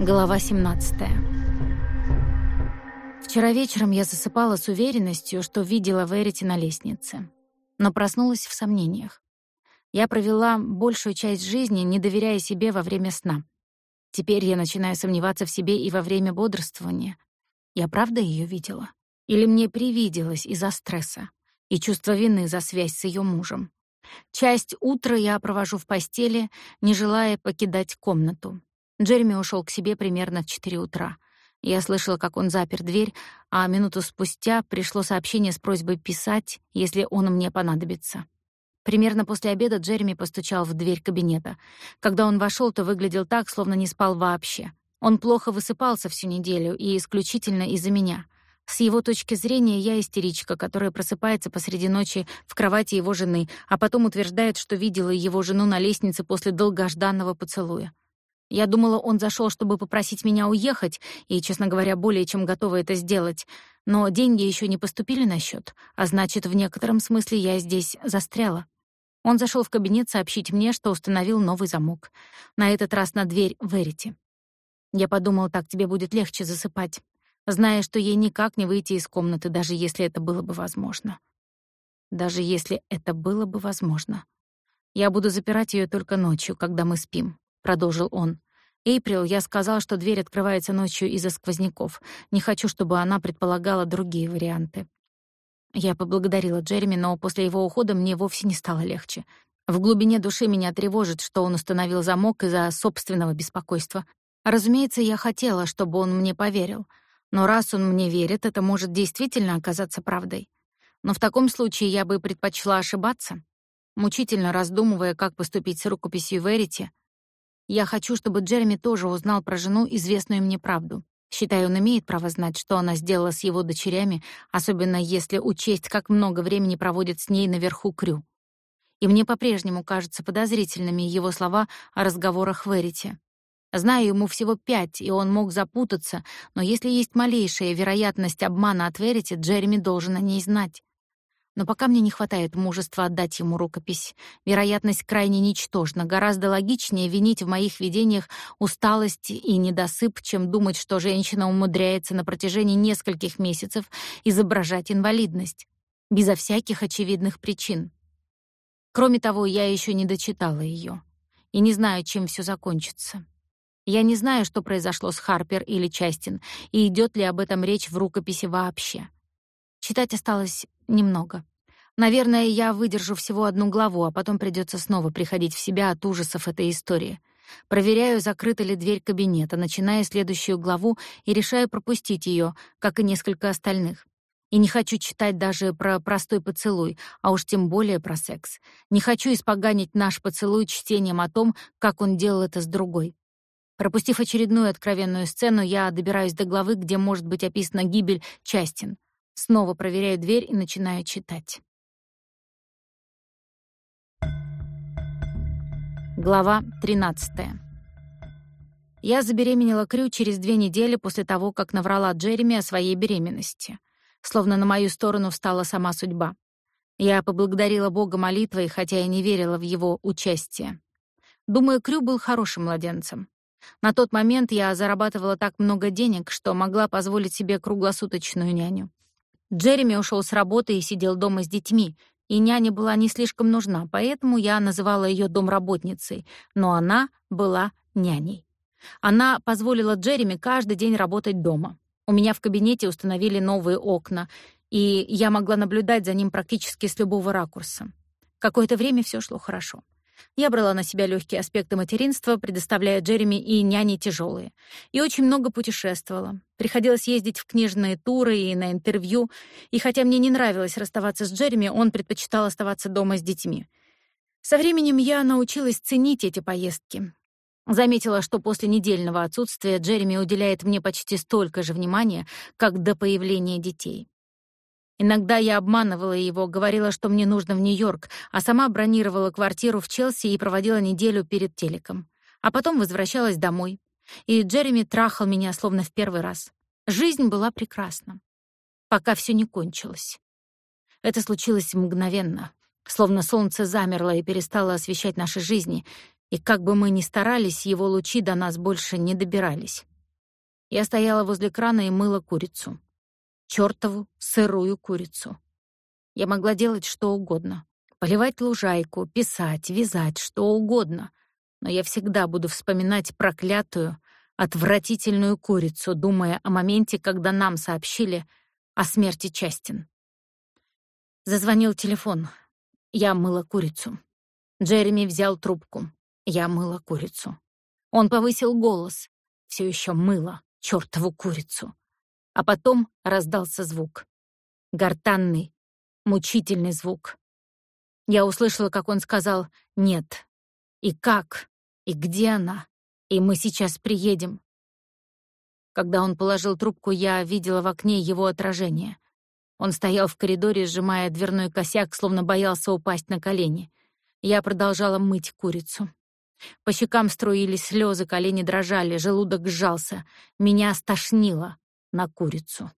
Глава 17. Вчера вечером я засыпала с уверенностью, что видела Верити на лестнице, но проснулась в сомнениях. Я провела большую часть жизни, не доверяя себе во время сна. Теперь я начинаю сомневаться в себе и во время бодрствования. Я правда ее видела? Или мне привиделось из-за стресса и чувства вины за связь с ее мужем? Часть утра я провожу в постели, не желая покидать комнату. Джереми ушел к себе примерно в 4 утра. Я слышала, как он запер дверь, а минуту спустя пришло сообщение с просьбой писать, если он мне понадобится. Примерно после обеда Джереми постучал в дверь кабинета. Когда он вошел, то выглядел так, словно не спал вообще. Он плохо высыпался всю неделю и исключительно из-за меня. С его точки зрения я истеричка, которая просыпается посреди ночи в кровати его жены, а потом утверждает, что видела его жену на лестнице после долгожданного поцелуя. Я думала, он зашел, чтобы попросить меня уехать, и, честно говоря, более чем готова это сделать. Но деньги еще не поступили на счет, а значит, в некотором смысле я здесь застряла. Он зашел в кабинет сообщить мне, что установил новый замок. На этот раз на дверь Верити. Я подумала, так тебе будет легче засыпать, зная, что ей никак не выйти из комнаты, даже если это было бы возможно. Даже если это было бы возможно. Я буду запирать ее только ночью, когда мы спим продолжил он. Эйприл, я сказал, что дверь открывается ночью из-за сквозняков. Не хочу, чтобы она предполагала другие варианты. Я поблагодарила Джереми, но после его ухода мне вовсе не стало легче. В глубине души меня тревожит, что он установил замок из-за собственного беспокойства. Разумеется, я хотела, чтобы он мне поверил. Но раз он мне верит, это может действительно оказаться правдой. Но в таком случае я бы предпочла ошибаться. Мучительно раздумывая, как поступить с рукописью Верити, я хочу, чтобы Джереми тоже узнал про жену известную мне правду. Считаю, он имеет право знать, что она сделала с его дочерями, особенно если учесть, как много времени проводит с ней наверху Крю. И мне по-прежнему кажутся подозрительными его слова о разговорах в Эрите. Знаю ему всего пять, и он мог запутаться, но если есть малейшая вероятность обмана от Верити, Джереми должен о ней знать. Но пока мне не хватает мужества отдать ему рукопись. Вероятность крайне ничтожна. Гораздо логичнее винить в моих видениях усталость и недосып, чем думать, что женщина умудряется на протяжении нескольких месяцев изображать инвалидность. Безо всяких очевидных причин. Кроме того, я еще не дочитала ее И не знаю, чем все закончится. Я не знаю, что произошло с Харпер или Частин, и идет ли об этом речь в рукописи вообще. Читать осталось немного. Наверное, я выдержу всего одну главу, а потом придется снова приходить в себя от ужасов этой истории. Проверяю, закрыта ли дверь кабинета, начиная следующую главу и решаю пропустить ее, как и несколько остальных. И не хочу читать даже про простой поцелуй, а уж тем более про секс. Не хочу испоганить наш поцелуй чтением о том, как он делал это с другой. Пропустив очередную откровенную сцену, я добираюсь до главы, где может быть описана гибель Частин. Снова проверяю дверь и начинаю читать. Глава 13. Я забеременела Крю через две недели после того, как наврала Джереми о своей беременности. Словно на мою сторону встала сама судьба. Я поблагодарила Бога молитвой, хотя и не верила в его участие. Думаю, Крю был хорошим младенцем. На тот момент я зарабатывала так много денег, что могла позволить себе круглосуточную няню. Джереми ушел с работы и сидел дома с детьми, и няня была не слишком нужна, поэтому я называла ее домработницей, но она была няней. Она позволила Джереми каждый день работать дома. У меня в кабинете установили новые окна, и я могла наблюдать за ним практически с любого ракурса. Какое-то время все шло хорошо. Я брала на себя легкие аспекты материнства, предоставляя Джереми и няне тяжелые. И очень много путешествовала. Приходилось ездить в книжные туры и на интервью. И хотя мне не нравилось расставаться с Джереми, он предпочитал оставаться дома с детьми. Со временем я научилась ценить эти поездки. Заметила, что после недельного отсутствия Джереми уделяет мне почти столько же внимания, как до появления детей. Иногда я обманывала его, говорила, что мне нужно в Нью-Йорк, а сама бронировала квартиру в Челси и проводила неделю перед телеком. А потом возвращалась домой. И Джереми трахал меня словно в первый раз. Жизнь была прекрасна. Пока все не кончилось. Это случилось мгновенно. Словно солнце замерло и перестало освещать наши жизни. И как бы мы ни старались, его лучи до нас больше не добирались. Я стояла возле крана и мыла курицу. Чёртову сырую курицу. Я могла делать что угодно. Поливать лужайку, писать, вязать, что угодно. Но я всегда буду вспоминать проклятую, отвратительную курицу, думая о моменте, когда нам сообщили о смерти Частин. Зазвонил телефон. Я мыла курицу. Джереми взял трубку. Я мыла курицу. Он повысил голос. Все еще мыла чертову курицу. А потом раздался звук. Гортанный, мучительный звук. Я услышала, как он сказал «нет». И как? И где она? И мы сейчас приедем. Когда он положил трубку, я видела в окне его отражение. Он стоял в коридоре, сжимая дверной косяк, словно боялся упасть на колени. Я продолжала мыть курицу. По щекам струились слезы, колени дрожали, желудок сжался. Меня стошнило на курицу.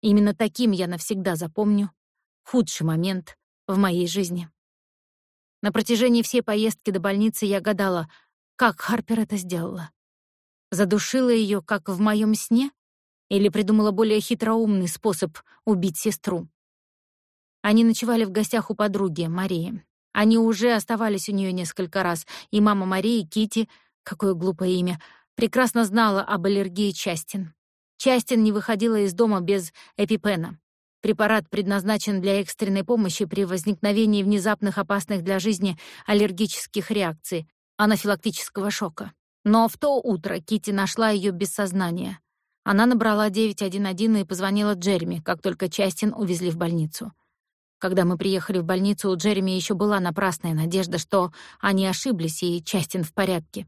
Именно таким я навсегда запомню худший момент в моей жизни. На протяжении всей поездки до больницы я гадала, как Харпер это сделала. Задушила ее, как в моем сне, или придумала более хитроумный способ убить сестру. Они ночевали в гостях у подруги, Марии. Они уже оставались у нее несколько раз, и мама Марии, Кити, какое глупое имя, прекрасно знала об аллергии Частин. Частин не выходила из дома без эпипена. Препарат предназначен для экстренной помощи при возникновении внезапных опасных для жизни аллергических реакций, анафилактического шока. Но в то утро Кити нашла ее без сознания. Она набрала 911 и позвонила Джереми, как только Частин увезли в больницу. Когда мы приехали в больницу, у Джереми еще была напрасная надежда, что они ошиблись, и Частин в порядке.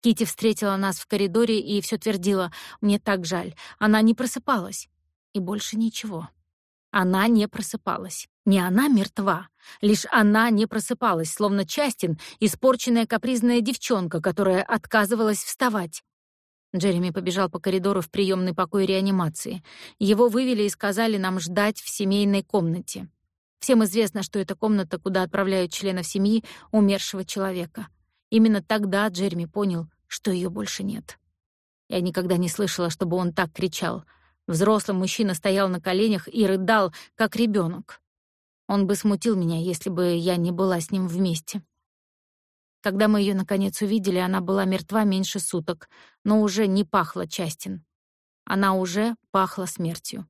Кити встретила нас в коридоре и все твердила: "Мне так жаль. Она не просыпалась". И больше ничего. Она не просыпалась. Не она мертва, лишь она не просыпалась, словно Частин испорченная капризная девчонка, которая отказывалась вставать. Джереми побежал по коридору в приемный покой реанимации. Его вывели и сказали нам ждать в семейной комнате. Всем известно, что это комната, куда отправляют членов семьи умершего человека. Именно тогда Джереми понял, что ее больше нет. Я никогда не слышала, чтобы он так кричал. Взрослый мужчина стоял на коленях и рыдал, как ребенок. Он бы смутил меня, если бы я не была с ним вместе. Когда мы ее наконец увидели, она была мертва меньше суток, но уже не пахла Частин. Она уже пахла смертью.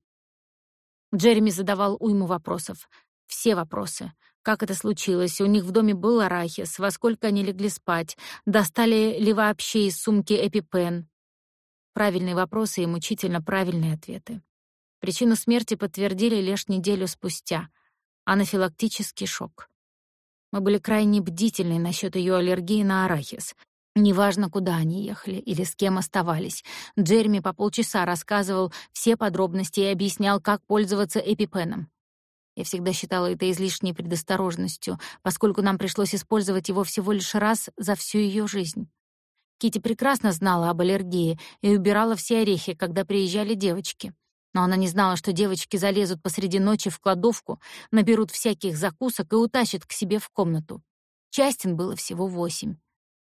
Джереми задавал уйму вопросов. Все вопросы. Как это случилось? У них в доме был арахис. Во сколько они легли спать? Достали ли вообще из сумки эпипен? Правильные вопросы и мучительно правильные ответы. Причину смерти подтвердили лишь неделю спустя. Анафилактический шок. Мы были крайне бдительны насчет ее аллергии на арахис. Неважно, куда они ехали или с кем оставались. Джереми по полчаса рассказывал все подробности и объяснял, как пользоваться эпипеном. Я всегда считала это излишней предосторожностью, поскольку нам пришлось использовать его всего лишь раз за всю ее жизнь. Кити прекрасно знала об аллергии и убирала все орехи, когда приезжали девочки. Но она не знала, что девочки залезут посреди ночи в кладовку, наберут всяких закусок и утащат к себе в комнату. Частин было всего восемь.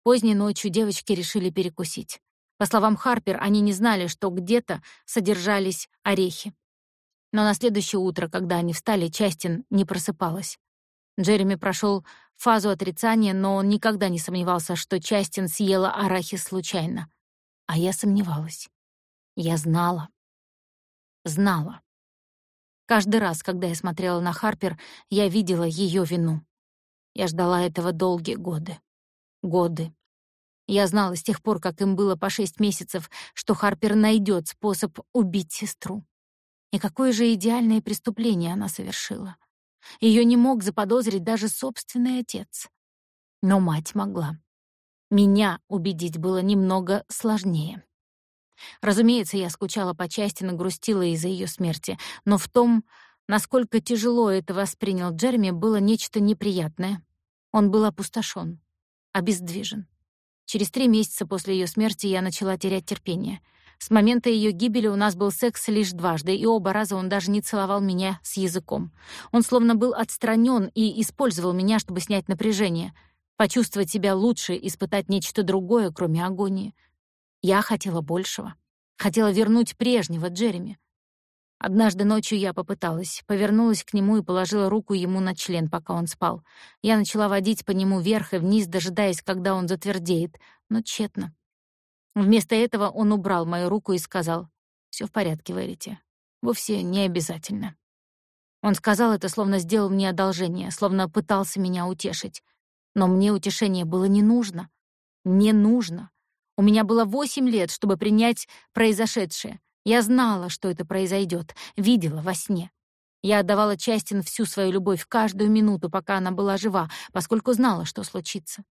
Поздней ночью девочки решили перекусить. По словам Харпер, они не знали, что где-то содержались орехи. Но на следующее утро, когда они встали, Частин не просыпалась. Джереми прошел фазу отрицания, но он никогда не сомневался, что Частин съела арахис случайно. А я сомневалась. Я знала. Знала. Каждый раз, когда я смотрела на Харпер, я видела ее вину. Я ждала этого долгие годы. Годы. Я знала с тех пор, как им было по шесть месяцев, что Харпер найдет способ убить сестру. И какое же идеальное преступление она совершила. Ее не мог заподозрить даже собственный отец. Но мать могла. Меня убедить было немного сложнее. Разумеется, я скучала по части, нагрустила из-за ее смерти, но в том, насколько тяжело это воспринял Джереми, было нечто неприятное. Он был опустошен, обездвижен. Через три месяца после ее смерти я начала терять терпение — с момента ее гибели у нас был секс лишь дважды, и оба раза он даже не целовал меня с языком. Он словно был отстранен и использовал меня, чтобы снять напряжение. почувствовать себя лучше, испытать нечто другое, кроме агонии. Я хотела большего. Хотела вернуть прежнего Джереми. Однажды ночью я попыталась, повернулась к нему и положила руку ему на член, пока он спал. Я начала водить по нему вверх и вниз, дожидаясь, когда он затвердеет, но тщетно. Вместо этого он убрал мою руку и сказал, «Всё в порядке, Верите. Вовсе не обязательно». Он сказал это, словно сделал мне одолжение, словно пытался меня утешить. Но мне утешение было не нужно. Не нужно. У меня было восемь лет, чтобы принять произошедшее — я знала, что это произойдет, видела во сне. Я отдавала Частин всю свою любовь каждую минуту, пока она была жива, поскольку знала, что случится.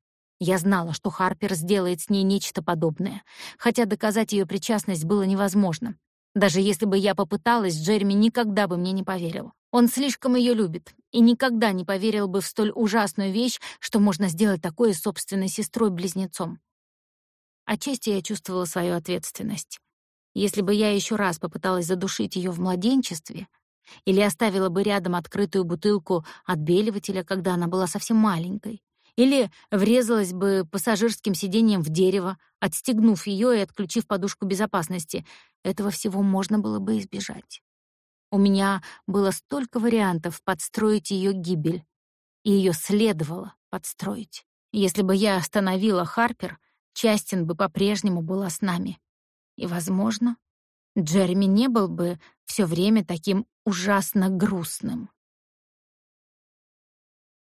Я знала, что Харпер сделает с ней нечто подобное, хотя доказать ее причастность было невозможно. Даже если бы я попыталась, Джереми никогда бы мне не поверил. Он слишком ее любит и никогда не поверил бы в столь ужасную вещь, что можно сделать такое с собственной сестрой-близнецом. Отчасти я чувствовала свою ответственность. Если бы я еще раз попыталась задушить ее в младенчестве или оставила бы рядом открытую бутылку отбеливателя, когда она была совсем маленькой, или врезалась бы пассажирским сиденьем в дерево, отстегнув ее и отключив подушку безопасности, этого всего можно было бы избежать. У меня было столько вариантов подстроить ее гибель, и ее следовало подстроить. Если бы я остановила Харпер, Частин бы по-прежнему была с нами. И, возможно, Джереми не был бы все время таким ужасно грустным.